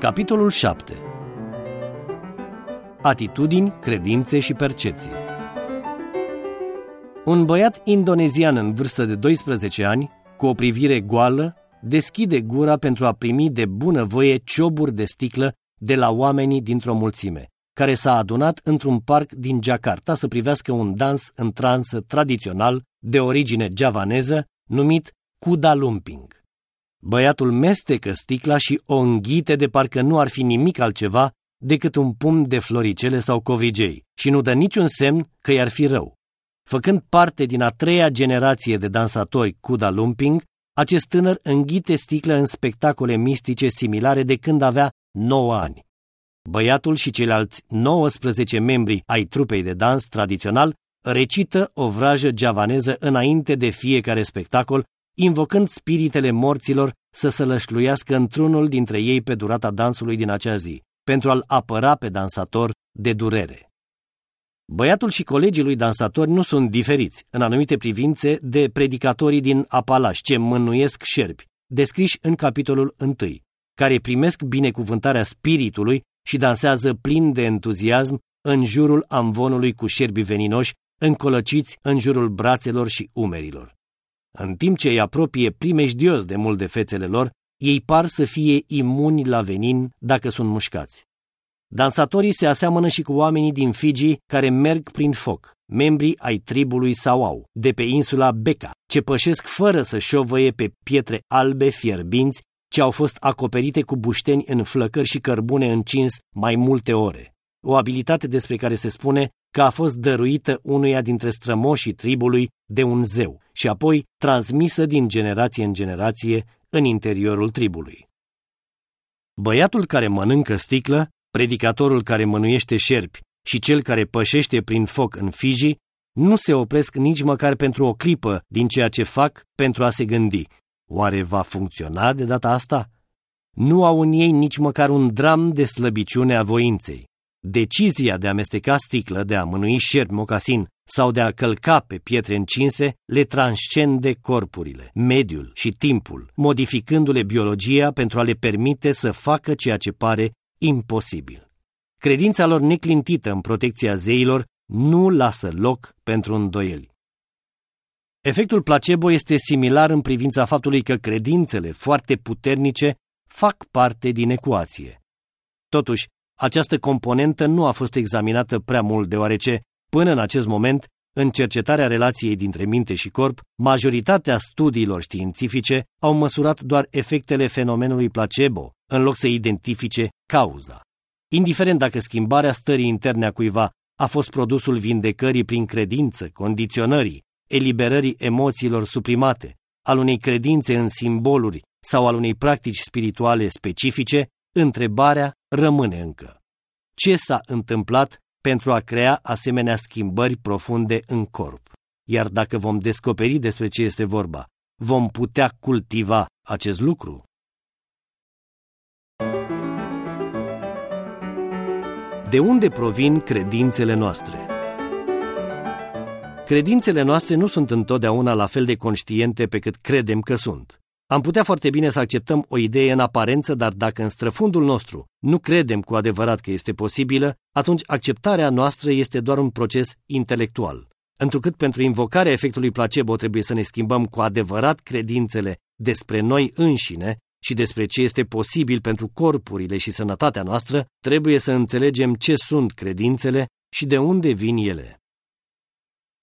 Capitolul 7 Atitudini, credințe și percepții Un băiat indonezian în vârstă de 12 ani, cu o privire goală, deschide gura pentru a primi de bună voie cioburi de sticlă de la oamenii dintr-o mulțime, care s-a adunat într-un parc din Jakarta să privească un dans în transă tradițional de origine javaneză numit Kuda Lumping. Băiatul mestecă sticla și o înghite de parcă nu ar fi nimic altceva decât un pumn de floricele sau covrigei și nu dă niciun semn că i-ar fi rău. Făcând parte din a treia generație de dansatori Kuda Lumping, acest tânăr înghite sticlă în spectacole mistice similare de când avea 9 ani. Băiatul și ceilalți 19 membri ai trupei de dans tradițional recită o vrajă javaneză înainte de fiecare spectacol invocând spiritele morților să sălășluiască într-unul dintre ei pe durata dansului din acea zi, pentru a-l apăra pe dansator de durere. Băiatul și colegii lui dansatori nu sunt diferiți, în anumite privințe, de predicatorii din Apalaș, ce mânuiesc șerpi, descriși în capitolul 1, care primesc binecuvântarea spiritului și dansează plin de entuziasm în jurul amvonului cu șerbi veninoși, încolăciți în jurul brațelor și umerilor. În timp ce îi apropie primejdios de mult de fețele lor, ei par să fie imuni la venin dacă sunt mușcați. Dansatorii se aseamănă și cu oamenii din Fiji care merg prin foc, membrii ai tribului Sawau, de pe insula Beca, ce pășesc fără să șovăie pe pietre albe fierbinți ce au fost acoperite cu bușteni în flăcări și cărbune încins mai multe ore. O abilitate despre care se spune că a fost dăruită unuia dintre strămoșii tribului de un zeu și apoi transmisă din generație în generație în interiorul tribului. Băiatul care mănâncă sticlă, predicatorul care mănuiește șerpi și cel care pășește prin foc în Fiji nu se opresc nici măcar pentru o clipă din ceea ce fac pentru a se gândi. Oare va funcționa de data asta? Nu au în ei nici măcar un dram de slăbiciune a voinței. Decizia de a mesteca sticlă, de a mânui șerpi mocasin sau de a călca pe pietre încinse le transcende corpurile, mediul și timpul, modificându-le biologia pentru a le permite să facă ceea ce pare imposibil. Credința lor neclintită în protecția zeilor nu lasă loc pentru îndoieli. Efectul placebo este similar în privința faptului că credințele foarte puternice fac parte din ecuație. Totuși, această componentă nu a fost examinată prea mult, deoarece, până în acest moment, în cercetarea relației dintre minte și corp, majoritatea studiilor științifice au măsurat doar efectele fenomenului placebo, în loc să identifice cauza. Indiferent dacă schimbarea stării interne a cuiva a fost produsul vindecării prin credință, condiționării, eliberării emoțiilor suprimate, al unei credințe în simboluri sau al unei practici spirituale specifice, întrebarea rămâne încă. Ce s-a întâmplat pentru a crea asemenea schimbări profunde în corp? Iar dacă vom descoperi despre ce este vorba, vom putea cultiva acest lucru? De unde provin credințele noastre? Credințele noastre nu sunt întotdeauna la fel de conștiente pe cât credem că sunt. Am putea foarte bine să acceptăm o idee în aparență, dar dacă în străfundul nostru nu credem cu adevărat că este posibilă, atunci acceptarea noastră este doar un proces intelectual. Întrucât pentru invocarea efectului placebo trebuie să ne schimbăm cu adevărat credințele despre noi înșine și despre ce este posibil pentru corpurile și sănătatea noastră, trebuie să înțelegem ce sunt credințele și de unde vin ele.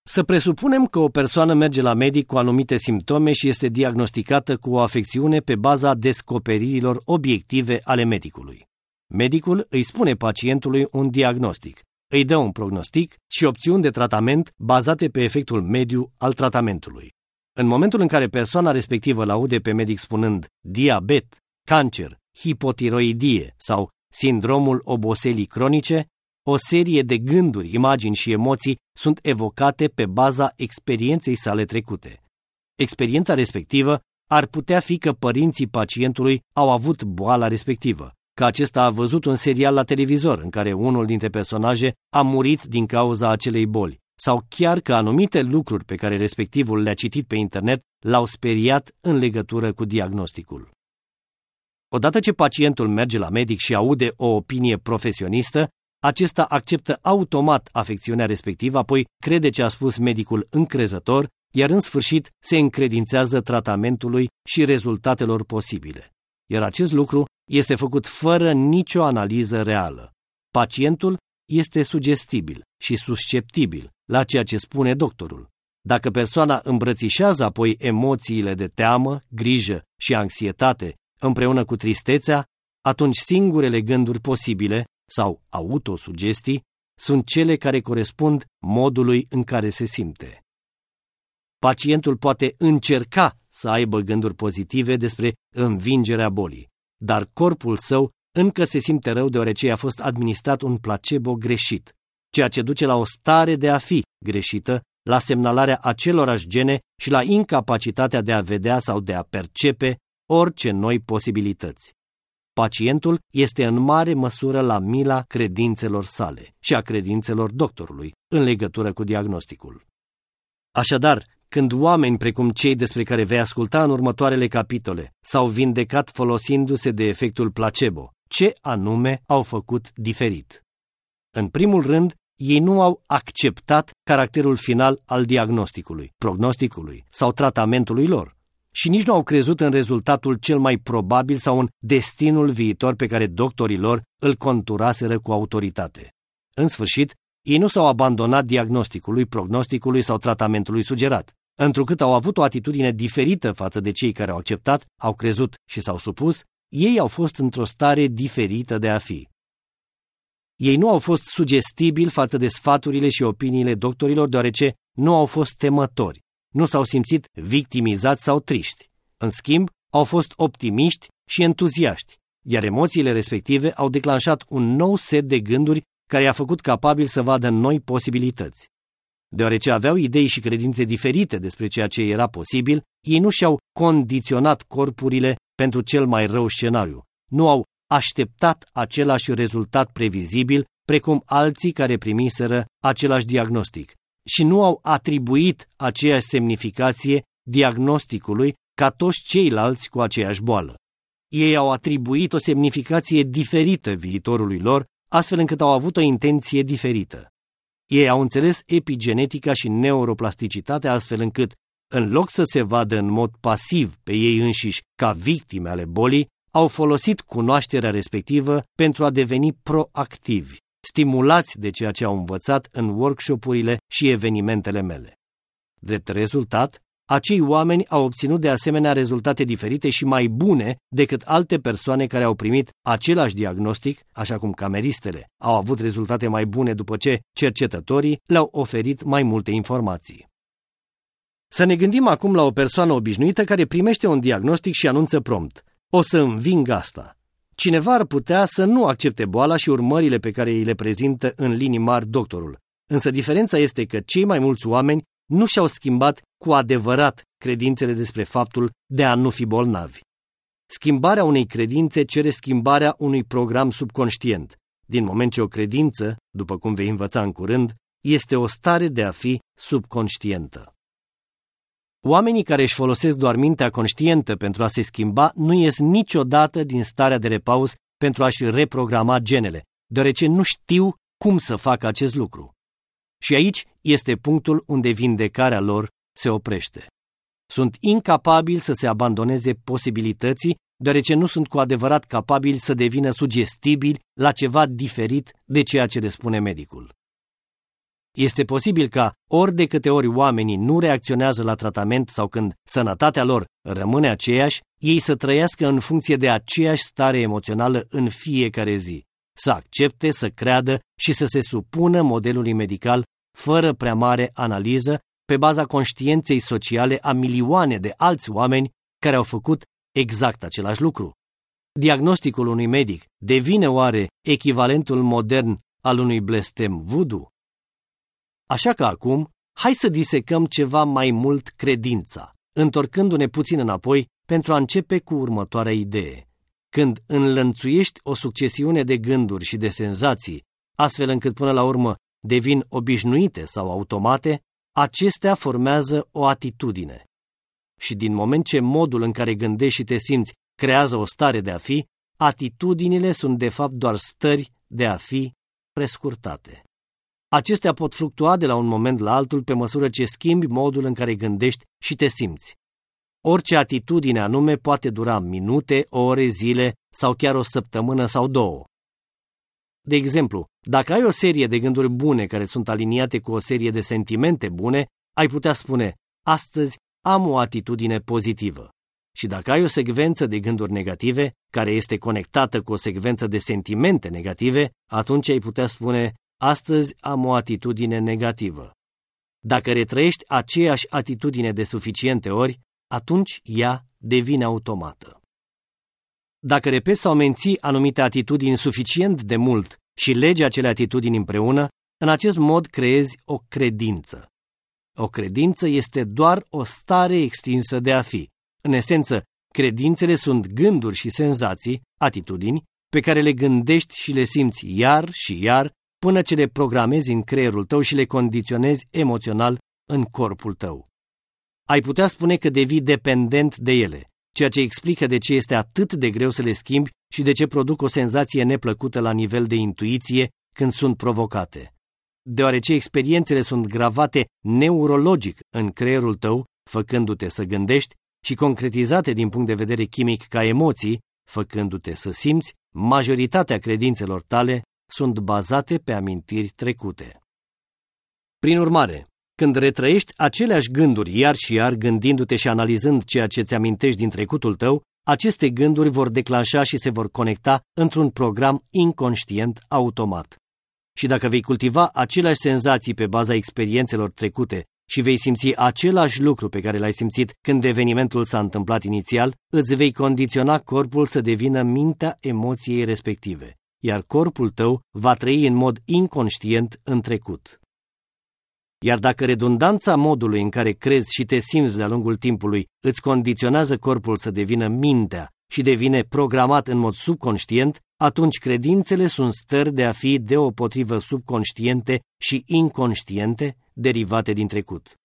Să presupunem că o persoană merge la medic cu anumite simptome și este diagnosticată cu o afecțiune pe baza descoperirilor obiective ale medicului. Medicul îi spune pacientului un diagnostic, îi dă un prognostic și opțiuni de tratament bazate pe efectul mediu al tratamentului. În momentul în care persoana respectivă îl aude pe medic spunând diabet, cancer, hipotiroidie sau sindromul oboselii cronice, o serie de gânduri, imagini și emoții sunt evocate pe baza experienței sale trecute. Experiența respectivă ar putea fi că părinții pacientului au avut boala respectivă, că acesta a văzut un serial la televizor în care unul dintre personaje a murit din cauza acelei boli, sau chiar că anumite lucruri pe care respectivul le-a citit pe internet l-au speriat în legătură cu diagnosticul. Odată ce pacientul merge la medic și aude o opinie profesionistă, acesta acceptă automat afecțiunea respectivă, apoi crede ce a spus medicul încrezător, iar în sfârșit se încredințează tratamentului și rezultatelor posibile. Iar acest lucru este făcut fără nicio analiză reală. Pacientul este sugestibil și susceptibil la ceea ce spune doctorul. Dacă persoana îmbrățișează apoi emoțiile de teamă, grijă și anxietate împreună cu tristețea, atunci singurele gânduri posibile sau autosugestii sunt cele care corespund modului în care se simte. Pacientul poate încerca să aibă gânduri pozitive despre învingerea bolii, dar corpul său încă se simte rău deoarece i-a fost administrat un placebo greșit, ceea ce duce la o stare de a fi greșită, la semnalarea acelorași gene și la incapacitatea de a vedea sau de a percepe orice noi posibilități. Pacientul este în mare măsură la mila credințelor sale și a credințelor doctorului în legătură cu diagnosticul. Așadar, când oameni precum cei despre care vei asculta în următoarele capitole s-au vindecat folosindu-se de efectul placebo, ce anume au făcut diferit? În primul rând, ei nu au acceptat caracterul final al diagnosticului, prognosticului sau tratamentului lor și nici nu au crezut în rezultatul cel mai probabil sau în destinul viitor pe care doctorii lor îl conturaseră cu autoritate. În sfârșit, ei nu s-au abandonat diagnosticului, prognosticului sau tratamentului sugerat. Întrucât au avut o atitudine diferită față de cei care au acceptat, au crezut și s-au supus, ei au fost într-o stare diferită de a fi. Ei nu au fost sugestibili față de sfaturile și opiniile doctorilor, deoarece nu au fost temători, nu s-au simțit victimizați sau triști. În schimb, au fost optimiști și entuziaști, iar emoțiile respective au declanșat un nou set de gânduri care i-a făcut capabil să vadă noi posibilități. Deoarece aveau idei și credințe diferite despre ceea ce era posibil, ei nu și-au condiționat corpurile pentru cel mai rău scenariu. Nu au așteptat același rezultat previzibil precum alții care primiseră același diagnostic și nu au atribuit aceeași semnificație diagnosticului ca toți ceilalți cu aceeași boală. Ei au atribuit o semnificație diferită viitorului lor, astfel încât au avut o intenție diferită. Ei au înțeles epigenetica și neuroplasticitatea astfel încât, în loc să se vadă în mod pasiv pe ei înșiși ca victime ale bolii, au folosit cunoașterea respectivă pentru a deveni proactivi, stimulați de ceea ce au învățat în workshopurile și evenimentele mele. Drept rezultat, acei oameni au obținut de asemenea rezultate diferite și mai bune decât alte persoane care au primit același diagnostic, așa cum cameristele au avut rezultate mai bune după ce cercetătorii le-au oferit mai multe informații. Să ne gândim acum la o persoană obișnuită care primește un diagnostic și anunță prompt. O să înving asta. Cineva ar putea să nu accepte boala și urmările pe care îi le prezintă în linii mari doctorul. Însă diferența este că cei mai mulți oameni nu și-au schimbat cu adevărat credințele despre faptul de a nu fi bolnavi. Schimbarea unei credințe cere schimbarea unui program subconștient, din moment ce o credință, după cum vei învăța în curând, este o stare de a fi subconștientă. Oamenii care își folosesc doar mintea conștientă pentru a se schimba nu ies niciodată din starea de repaus pentru a-și reprograma genele, deoarece nu știu cum să facă acest lucru. Și aici este punctul unde vindecarea lor se oprește. Sunt incapabili să se abandoneze posibilității, deoarece nu sunt cu adevărat capabili să devină sugestibili la ceva diferit de ceea ce le spune medicul. Este posibil ca ori de câte ori oamenii nu reacționează la tratament sau când sănătatea lor rămâne aceeași, ei să trăiască în funcție de aceeași stare emoțională în fiecare zi, să accepte, să creadă și să se supună modelului medical fără prea mare analiză pe baza conștiinței sociale a milioane de alți oameni care au făcut exact același lucru. Diagnosticul unui medic devine oare echivalentul modern al unui blestem voodoo? Așa că acum, hai să disecăm ceva mai mult credința, întorcându-ne puțin înapoi pentru a începe cu următoarea idee. Când înlănțuiești o succesiune de gânduri și de senzații, astfel încât până la urmă devin obișnuite sau automate, acestea formează o atitudine. Și din moment ce modul în care gândești și te simți creează o stare de a fi, atitudinile sunt de fapt doar stări de a fi prescurtate. Acestea pot fluctua de la un moment la altul pe măsură ce schimbi modul în care gândești și te simți. Orice atitudine anume poate dura minute, ore, zile sau chiar o săptămână sau două. De exemplu, dacă ai o serie de gânduri bune care sunt aliniate cu o serie de sentimente bune, ai putea spune, astăzi am o atitudine pozitivă. Și dacă ai o secvență de gânduri negative, care este conectată cu o secvență de sentimente negative, atunci ai putea spune, astăzi am o atitudine negativă. Dacă retrăiești aceeași atitudine de suficiente ori, atunci ea devine automată. Dacă repeți sau menții anumite atitudini suficient de mult și legi acele atitudini împreună, în acest mod creezi o credință. O credință este doar o stare extinsă de a fi. În esență, credințele sunt gânduri și senzații, atitudini, pe care le gândești și le simți iar și iar până ce le programezi în creierul tău și le condiționezi emoțional în corpul tău. Ai putea spune că devii dependent de ele, ceea ce explică de ce este atât de greu să le schimbi și de ce produc o senzație neplăcută la nivel de intuiție când sunt provocate. Deoarece experiențele sunt gravate neurologic în creierul tău, făcându-te să gândești, și concretizate din punct de vedere chimic ca emoții, făcându-te să simți, majoritatea credințelor tale sunt bazate pe amintiri trecute. Prin urmare, când retrăiești aceleași gânduri iar și iar gândindu-te și analizând ceea ce ți amintești din trecutul tău, aceste gânduri vor declanșa și se vor conecta într-un program inconștient automat. Și dacă vei cultiva aceleași senzații pe baza experiențelor trecute și vei simți același lucru pe care l-ai simțit când evenimentul s-a întâmplat inițial, îți vei condiționa corpul să devină mintea emoției respective, iar corpul tău va trăi în mod inconștient în trecut. Iar dacă redundanța modului în care crezi și te simți de-a lungul timpului îți condiționează corpul să devină mintea și devine programat în mod subconștient, atunci credințele sunt stări de a fi deopotrivă subconștiente și inconștiente derivate din trecut.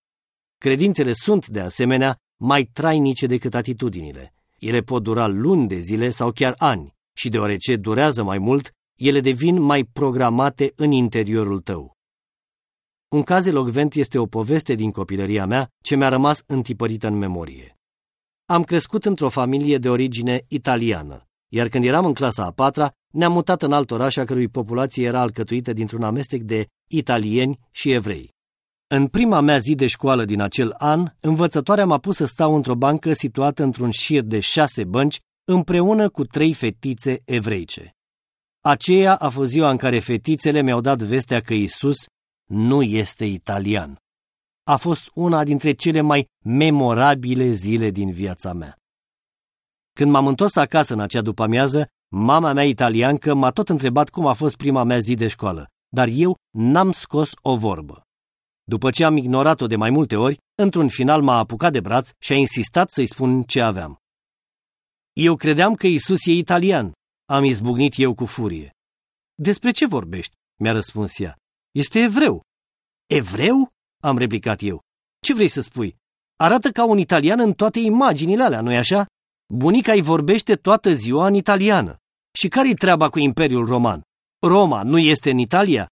Credințele sunt, de asemenea, mai trainice decât atitudinile. Ele pot dura luni de zile sau chiar ani și deoarece durează mai mult, ele devin mai programate în interiorul tău. Un caz elogvent este o poveste din copilăria mea ce mi-a rămas întipărită în memorie. Am crescut într-o familie de origine italiană, iar când eram în clasa a patra, ne-am mutat în alt oraș a cărui populație era alcătuită dintr-un amestec de italieni și evrei. În prima mea zi de școală din acel an, învățătoarea m-a pus să stau într-o bancă situată într-un șir de șase bănci, împreună cu trei fetițe evreice. Aceea a fost ziua în care fetițele mi-au dat vestea că Isus nu este italian. A fost una dintre cele mai memorabile zile din viața mea. Când m-am întors acasă în acea după-amiază, mama mea italiancă m-a tot întrebat cum a fost prima mea zi de școală, dar eu n-am scos o vorbă. După ce am ignorat-o de mai multe ori, într-un final m-a apucat de braț și a insistat să-i spun ce aveam. Eu credeam că Isus e italian, am izbucnit eu cu furie. Despre ce vorbești? mi-a răspuns ea. Este evreu. Evreu? am replicat eu. Ce vrei să spui? Arată ca un italian în toate imaginile alea, nu-i așa? Bunica îi vorbește toată ziua în italiană. Și care-i treaba cu Imperiul Roman? Roma nu este în Italia?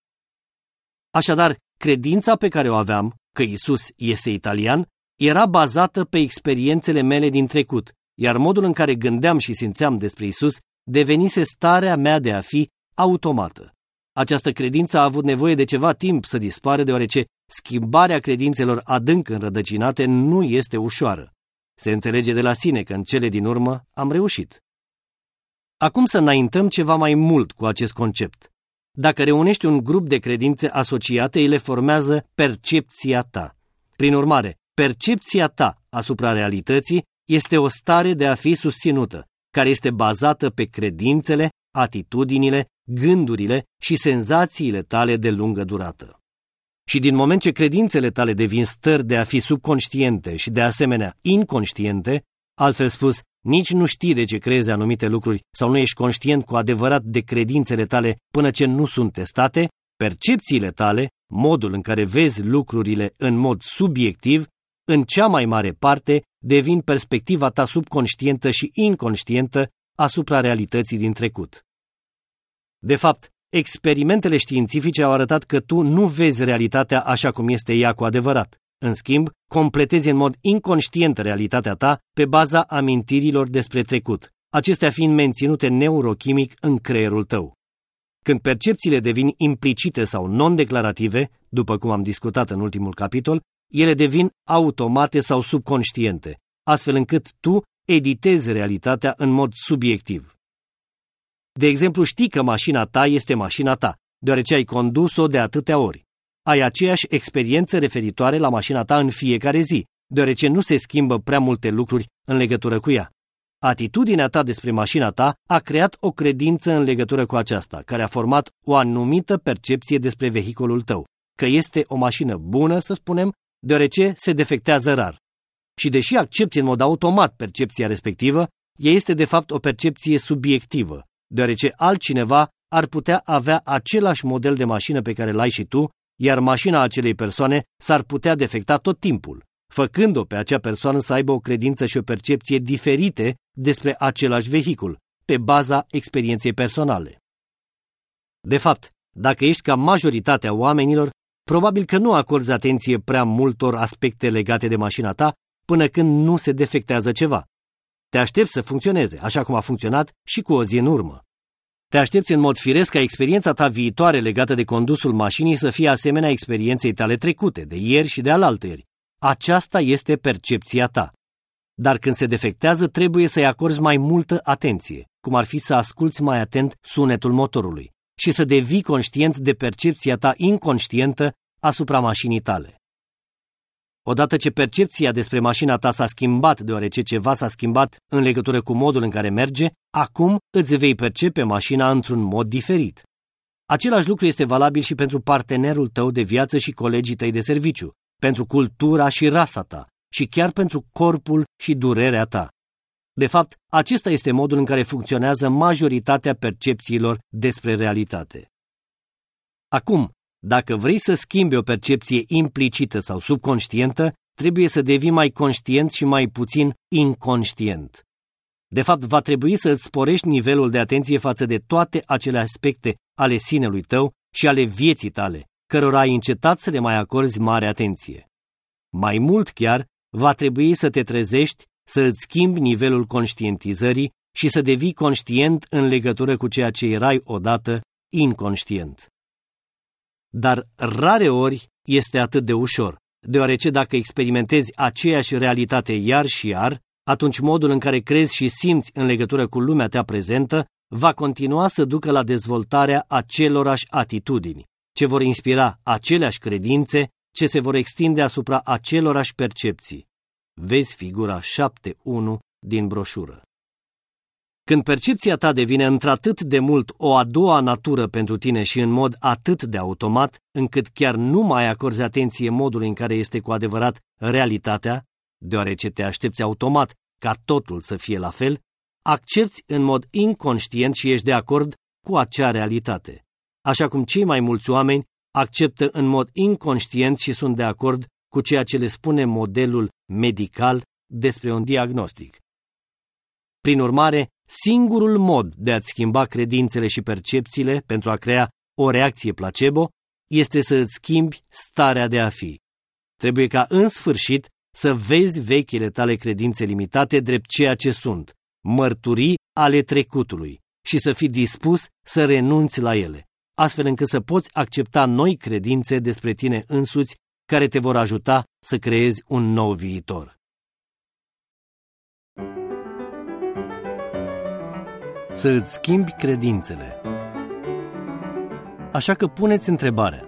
Așadar, credința pe care o aveam, că Isus este italian, era bazată pe experiențele mele din trecut, iar modul în care gândeam și simțeam despre Isus devenise starea mea de a fi automată. Această credință a avut nevoie de ceva timp să dispare, deoarece schimbarea credințelor adânc înrădăcinate nu este ușoară. Se înțelege de la sine că în cele din urmă am reușit. Acum să înaintăm ceva mai mult cu acest concept. Dacă reunești un grup de credințe asociate, ele formează percepția ta. Prin urmare, percepția ta asupra realității este o stare de a fi susținută, care este bazată pe credințele, atitudinile, gândurile și senzațiile tale de lungă durată. Și din moment ce credințele tale devin stări de a fi subconștiente și de asemenea inconștiente, altfel spus, nici nu știi de ce crezi anumite lucruri sau nu ești conștient cu adevărat de credințele tale până ce nu sunt testate, percepțiile tale, modul în care vezi lucrurile în mod subiectiv, în cea mai mare parte devin perspectiva ta subconștientă și inconștientă asupra realității din trecut. De fapt, experimentele științifice au arătat că tu nu vezi realitatea așa cum este ea cu adevărat. În schimb, completezi în mod inconștient realitatea ta pe baza amintirilor despre trecut, acestea fiind menținute neurochimic în creierul tău. Când percepțiile devin implicite sau non-declarative, după cum am discutat în ultimul capitol, ele devin automate sau subconștiente, astfel încât tu editezi realitatea în mod subiectiv. De exemplu, știi că mașina ta este mașina ta, deoarece ai condus-o de atâtea ori. Ai aceeași experiență referitoare la mașina ta în fiecare zi, deoarece nu se schimbă prea multe lucruri în legătură cu ea. Atitudinea ta despre mașina ta a creat o credință în legătură cu aceasta, care a format o anumită percepție despre vehiculul tău, că este o mașină bună, să spunem, deoarece se defectează rar. Și deși accepti în mod automat percepția respectivă, ea este de fapt o percepție subiectivă, deoarece altcineva ar putea avea același model de mașină pe care l-ai și tu, iar mașina acelei persoane s-ar putea defecta tot timpul, făcând-o pe acea persoană să aibă o credință și o percepție diferite despre același vehicul, pe baza experienței personale. De fapt, dacă ești ca majoritatea oamenilor, probabil că nu acorzi atenție prea multor aspecte legate de mașina ta până când nu se defectează ceva. Te aștepți să funcționeze, așa cum a funcționat și cu o zi în urmă. Te aștepți în mod firesc ca experiența ta viitoare legată de condusul mașinii să fie asemenea experienței tale trecute, de ieri și de alaltăieri. Aceasta este percepția ta. Dar când se defectează, trebuie să-i acorzi mai multă atenție, cum ar fi să asculți mai atent sunetul motorului și să devii conștient de percepția ta inconștientă asupra mașinii tale. Odată ce percepția despre mașina ta s-a schimbat deoarece ceva s-a schimbat în legătură cu modul în care merge, acum îți vei percepe mașina într-un mod diferit. Același lucru este valabil și pentru partenerul tău de viață și colegii tăi de serviciu, pentru cultura și rasa ta și chiar pentru corpul și durerea ta. De fapt, acesta este modul în care funcționează majoritatea percepțiilor despre realitate. Acum, dacă vrei să schimbi o percepție implicită sau subconștientă, trebuie să devii mai conștient și mai puțin inconștient. De fapt, va trebui să îți sporești nivelul de atenție față de toate acele aspecte ale sinelui tău și ale vieții tale, cărora ai încetat să le mai acorzi mare atenție. Mai mult chiar, va trebui să te trezești, să îți schimbi nivelul conștientizării și să devii conștient în legătură cu ceea ce erai odată inconștient. Dar rare ori este atât de ușor, deoarece dacă experimentezi aceeași realitate iar și iar, atunci modul în care crezi și simți în legătură cu lumea ta prezentă va continua să ducă la dezvoltarea acelorași atitudini, ce vor inspira aceleași credințe, ce se vor extinde asupra acelorași percepții. Vezi figura 7.1 din broșură. Când percepția ta devine într-atât de mult o a doua natură pentru tine și în mod atât de automat, încât chiar nu mai acorzi atenție modului în care este cu adevărat realitatea, deoarece te aștepți automat ca totul să fie la fel, accepti în mod inconștient și ești de acord cu acea realitate. Așa cum cei mai mulți oameni acceptă în mod inconștient și sunt de acord cu ceea ce le spune modelul medical despre un diagnostic. Prin urmare, Singurul mod de a-ți schimba credințele și percepțiile pentru a crea o reacție placebo este să îți schimbi starea de a fi. Trebuie ca în sfârșit să vezi vechile tale credințe limitate drept ceea ce sunt, mărturii ale trecutului și să fii dispus să renunți la ele, astfel încât să poți accepta noi credințe despre tine însuți care te vor ajuta să creezi un nou viitor. să îți schimbi credințele. Așa că puneți întrebarea,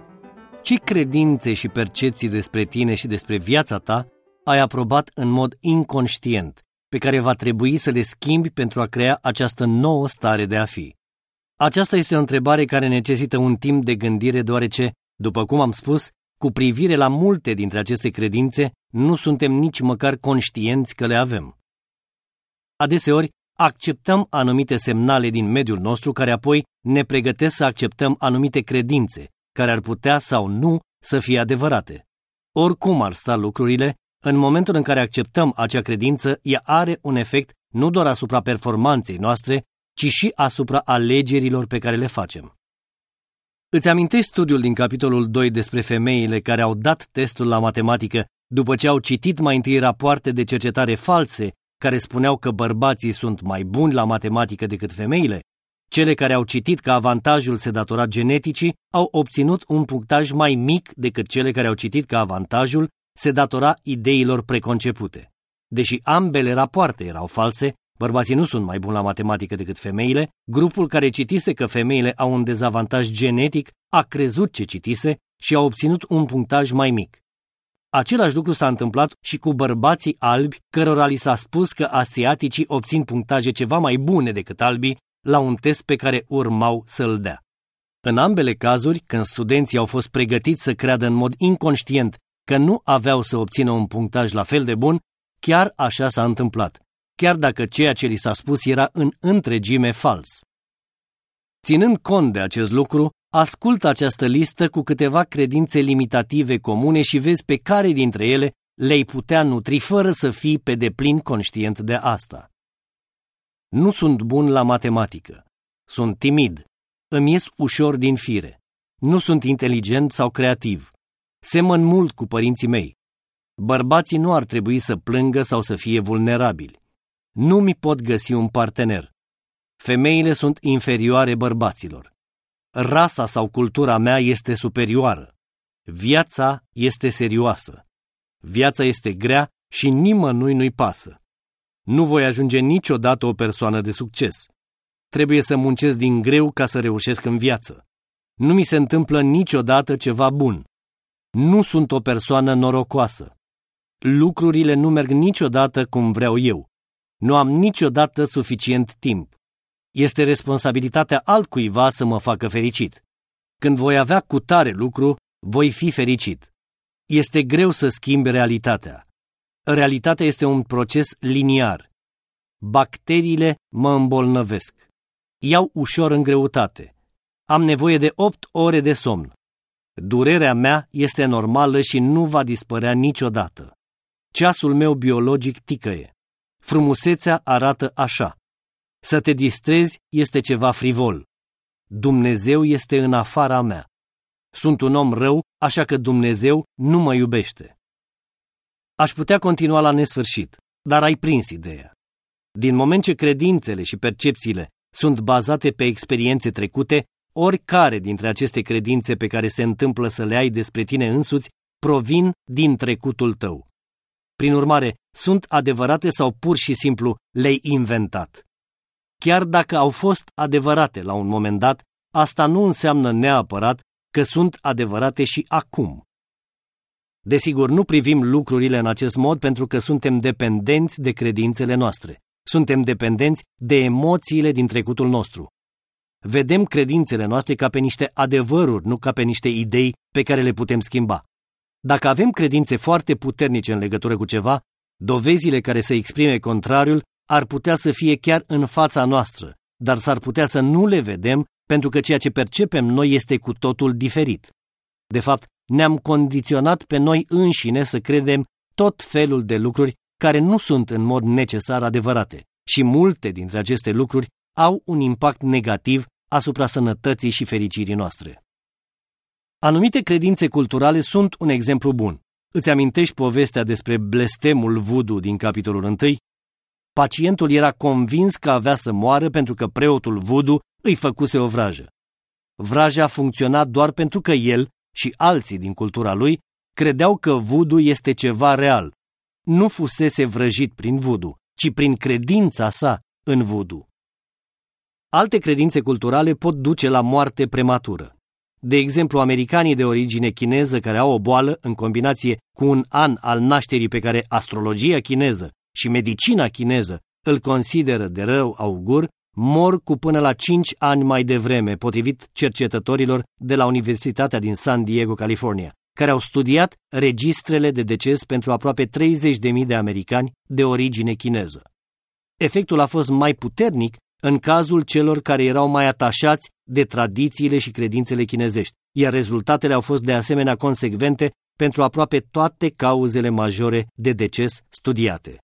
ce credințe și percepții despre tine și despre viața ta ai aprobat în mod inconștient, pe care va trebui să le schimbi pentru a crea această nouă stare de a fi? Aceasta este o întrebare care necesită un timp de gândire, deoarece, după cum am spus, cu privire la multe dintre aceste credințe, nu suntem nici măcar conștienți că le avem. Adeseori, acceptăm anumite semnale din mediul nostru care apoi ne pregătesc să acceptăm anumite credințe, care ar putea sau nu să fie adevărate. Oricum ar sta lucrurile, În momentul în care acceptăm acea credință, ea are un efect nu doar asupra performanței noastre, ci și asupra alegerilor pe care le facem. Îți amintești studiul din capitolul 2 despre femeile care au dat testul la matematică după ce au citit mai întâi rapoarte de cercetare false care spuneau că bărbații sunt mai buni la matematică decât femeile? Cele care au citit că avantajul se datora geneticii au obținut un punctaj mai mic decât cele care au citit că avantajul se datora ideilor preconcepute. Deși ambele rapoarte erau false, bărbații nu sunt mai buni la matematică decât femeile, grupul care citise că femeile au un dezavantaj genetic a crezut ce citise și a obținut un punctaj mai mic. Același lucru s-a întâmplat și cu bărbații albi, cărora li s-a spus că asiaticii obțin punctaje ceva mai bune decât albii la un test pe care urmau să-l dea. În ambele cazuri, când studenții au fost pregătiți să creadă în mod inconștient că nu aveau să obțină un punctaj la fel de bun, chiar așa s-a întâmplat, chiar dacă ceea ce li s-a spus era în întregime fals. Ținând cont de acest lucru, ascultă această listă cu câteva credințe limitative comune și vezi pe care dintre ele le-ai putea nutri fără să fii pe deplin conștient de asta. Nu sunt bun la matematică. Sunt timid. Îmi ies ușor din fire. Nu sunt inteligent sau creativ. Semăn mult cu părinții mei. Bărbații nu ar trebui să plângă sau să fie vulnerabili. Nu mi pot găsi un partener. Femeile sunt inferioare bărbaților. Rasa sau cultura mea este superioară. Viața este serioasă. Viața este grea și nimănui nu-i pasă. Nu voi ajunge niciodată o persoană de succes. Trebuie să muncesc din greu ca să reușesc în viață. Nu mi se întâmplă niciodată ceva bun. Nu sunt o persoană norocoasă. Lucrurile nu merg niciodată cum vreau eu. Nu am niciodată suficient timp. Este responsabilitatea altcuiva să mă facă fericit. Când voi avea cu tare lucru, voi fi fericit. Este greu să schimbi realitatea. Realitatea este un proces liniar. Bacteriile mă îmbolnăvesc. Iau ușor în greutate. Am nevoie de 8 ore de somn. Durerea mea este normală și nu va dispărea niciodată. Ceasul meu biologic ticăie. Frumusețea arată așa. Să te distrezi este ceva frivol. Dumnezeu este în afara mea. Sunt un om rău, așa că Dumnezeu nu mă iubește. Aș putea continua la nesfârșit, dar ai prins ideea. Din moment ce credințele și percepțiile sunt bazate pe experiențe trecute, oricare dintre aceste credințe pe care se întâmplă să le ai despre tine însuți provin din trecutul tău. Prin urmare, sunt adevărate sau pur și simplu le-ai inventat. Chiar dacă au fost adevărate la un moment dat, asta nu înseamnă neapărat că sunt adevărate și acum. Desigur, nu privim lucrurile în acest mod pentru că suntem dependenți de credințele noastre. Suntem dependenți de emoțiile din trecutul nostru. Vedem credințele noastre ca pe niște adevăruri, nu ca pe niște idei pe care le putem schimba. Dacă avem credințe foarte puternice în legătură cu ceva, dovezile care să exprime contrariul ar putea să fie chiar în fața noastră, dar s-ar putea să nu le vedem pentru că ceea ce percepem noi este cu totul diferit. De fapt, ne-am condiționat pe noi înșine să credem tot felul de lucruri care nu sunt în mod necesar adevărate și multe dintre aceste lucruri au un impact negativ asupra sănătății și fericirii noastre. Anumite credințe culturale sunt un exemplu bun. Îți amintești povestea despre blestemul voodoo din capitolul 1? Pacientul era convins că avea să moară pentru că preotul voodoo îi făcuse o vrajă. Vraja funcționa doar pentru că el și alții din cultura lui credeau că voodoo este ceva real. Nu fusese vrăjit prin voodoo, ci prin credința sa în voodoo. Alte credințe culturale pot duce la moarte prematură. De exemplu, americanii de origine chineză care au o boală în combinație cu un an al nașterii pe care astrologia chineză și medicina chineză îl consideră de rău augur, mor cu până la 5 ani mai devreme, potrivit cercetătorilor de la Universitatea din San Diego, California, care au studiat registrele de deces pentru aproape 30.000 de americani de origine chineză. Efectul a fost mai puternic în cazul celor care erau mai atașați de tradițiile și credințele chinezești, iar rezultatele au fost de asemenea consecvente pentru aproape toate cauzele majore de deces studiate.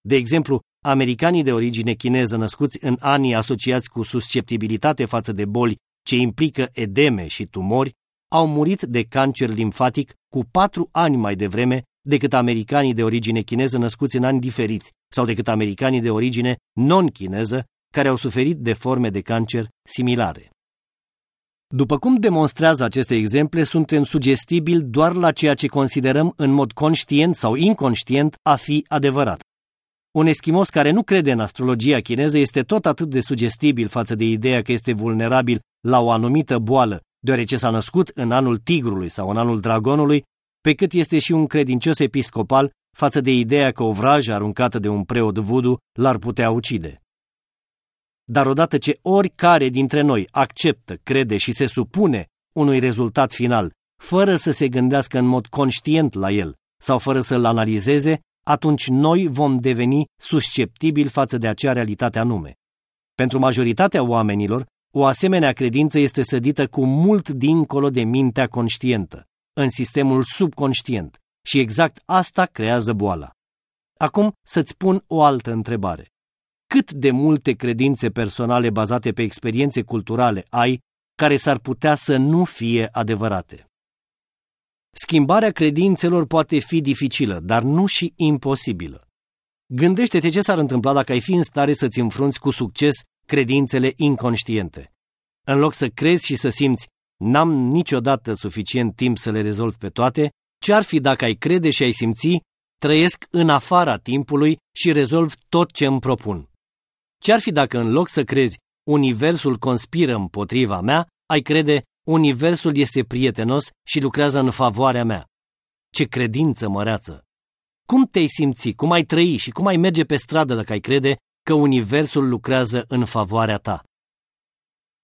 De exemplu, americanii de origine chineză născuți în anii asociați cu susceptibilitate față de boli ce implică edeme și tumori au murit de cancer limfatic cu patru ani mai devreme decât americanii de origine chineză născuți în ani diferiți sau decât americanii de origine non-chineză care au suferit de forme de cancer similare. După cum demonstrează aceste exemple, suntem sugestibili doar la ceea ce considerăm în mod conștient sau inconștient a fi adevărat. Un eschimos care nu crede în astrologia chineză este tot atât de sugestibil față de ideea că este vulnerabil la o anumită boală, deoarece s-a născut în anul tigrului sau în anul dragonului, pe cât este și un credincios episcopal față de ideea că o vrajă aruncată de un preot vudu l-ar putea ucide. Dar odată ce oricare dintre noi acceptă, crede și se supune unui rezultat final, fără să se gândească în mod conștient la el sau fără să-l analizeze, atunci noi vom deveni susceptibili față de acea realitate anume. Pentru majoritatea oamenilor, o asemenea credință este sădită cu mult dincolo de mintea conștientă, în sistemul subconștient, și exact asta creează boala. Acum să-ți pun o altă întrebare. Cât de multe credințe personale bazate pe experiențe culturale ai care s-ar putea să nu fie adevărate? Schimbarea credințelor poate fi dificilă, dar nu și imposibilă. Gândește-te ce s-ar întâmpla dacă ai fi în stare să-ți înfrunți cu succes credințele inconștiente. În loc să crezi și să simți, n-am niciodată suficient timp să le rezolv pe toate, ce ar fi dacă ai crede și ai simți, trăiesc în afara timpului și rezolv tot ce îmi propun? Ce ar fi dacă în loc să crezi, universul conspiră împotriva mea, ai crede, universul este prietenos și lucrează în favoarea mea? Ce credință măreață! Cum te-ai simți, cum ai trăi și cum ai merge pe stradă dacă ai crede că universul lucrează în favoarea ta?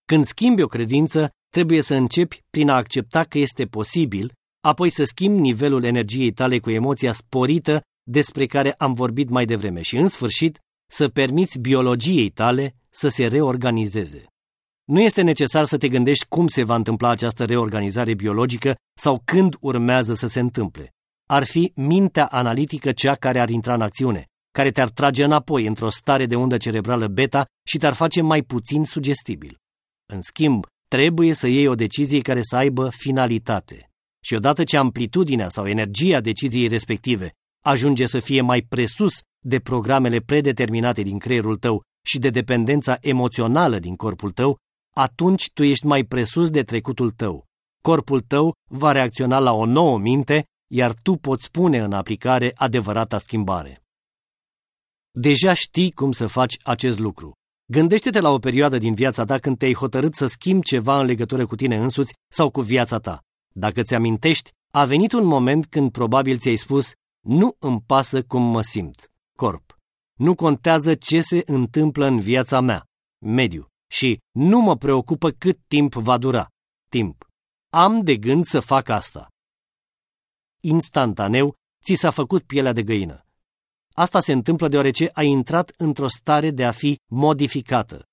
Când schimbi o credință, trebuie să începi prin a accepta că este posibil, apoi să schimbi nivelul energiei tale cu emoția sporită despre care am vorbit mai devreme și, în sfârșit, să permiți biologiei tale să se reorganizeze. Nu este necesar să te gândești cum se va întâmpla această reorganizare biologică sau când urmează să se întâmple. Ar fi mintea analitică cea care ar intra în acțiune, care te-ar trage înapoi într-o stare de undă cerebrală beta și te-ar face mai puțin sugestibil. În schimb, trebuie să iei o decizie care să aibă finalitate. Și odată ce amplitudinea sau energia deciziei respective ajunge să fie mai presus de programele predeterminate din creierul tău și de dependența emoțională din corpul tău, atunci tu ești mai presus de trecutul tău. Corpul tău va reacționa la o nouă minte, iar tu poți pune în aplicare adevărata schimbare. Deja știi cum să faci acest lucru. Gândește-te la o perioadă din viața ta când te-ai hotărât să schimbi ceva în legătură cu tine însuți sau cu viața ta. Dacă ți amintești, a venit un moment când probabil ți-ai spus nu îmi pasă cum mă simt, corp. Nu contează ce se întâmplă în viața mea, mediu. Și nu mă preocupă cât timp va dura, timp. Am de gând să fac asta. Instantaneu, ți s-a făcut pielea de găină. Asta se întâmplă deoarece ai intrat într-o stare de a fi modificată.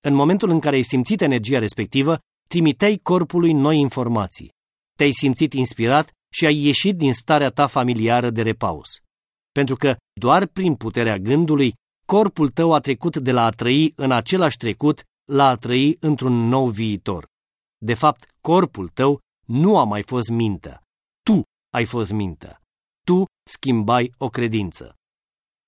În momentul în care ai simțit energia respectivă, trimiteai corpului noi informații. Te-ai simțit inspirat și ai ieșit din starea ta familiară de repaus. Pentru că doar prin puterea gândului, corpul tău a trecut de la a trăi în același trecut la a trăi într-un nou viitor. De fapt, corpul tău nu a mai fost mintea. Tu ai fost mintea. Tu schimbai o credință.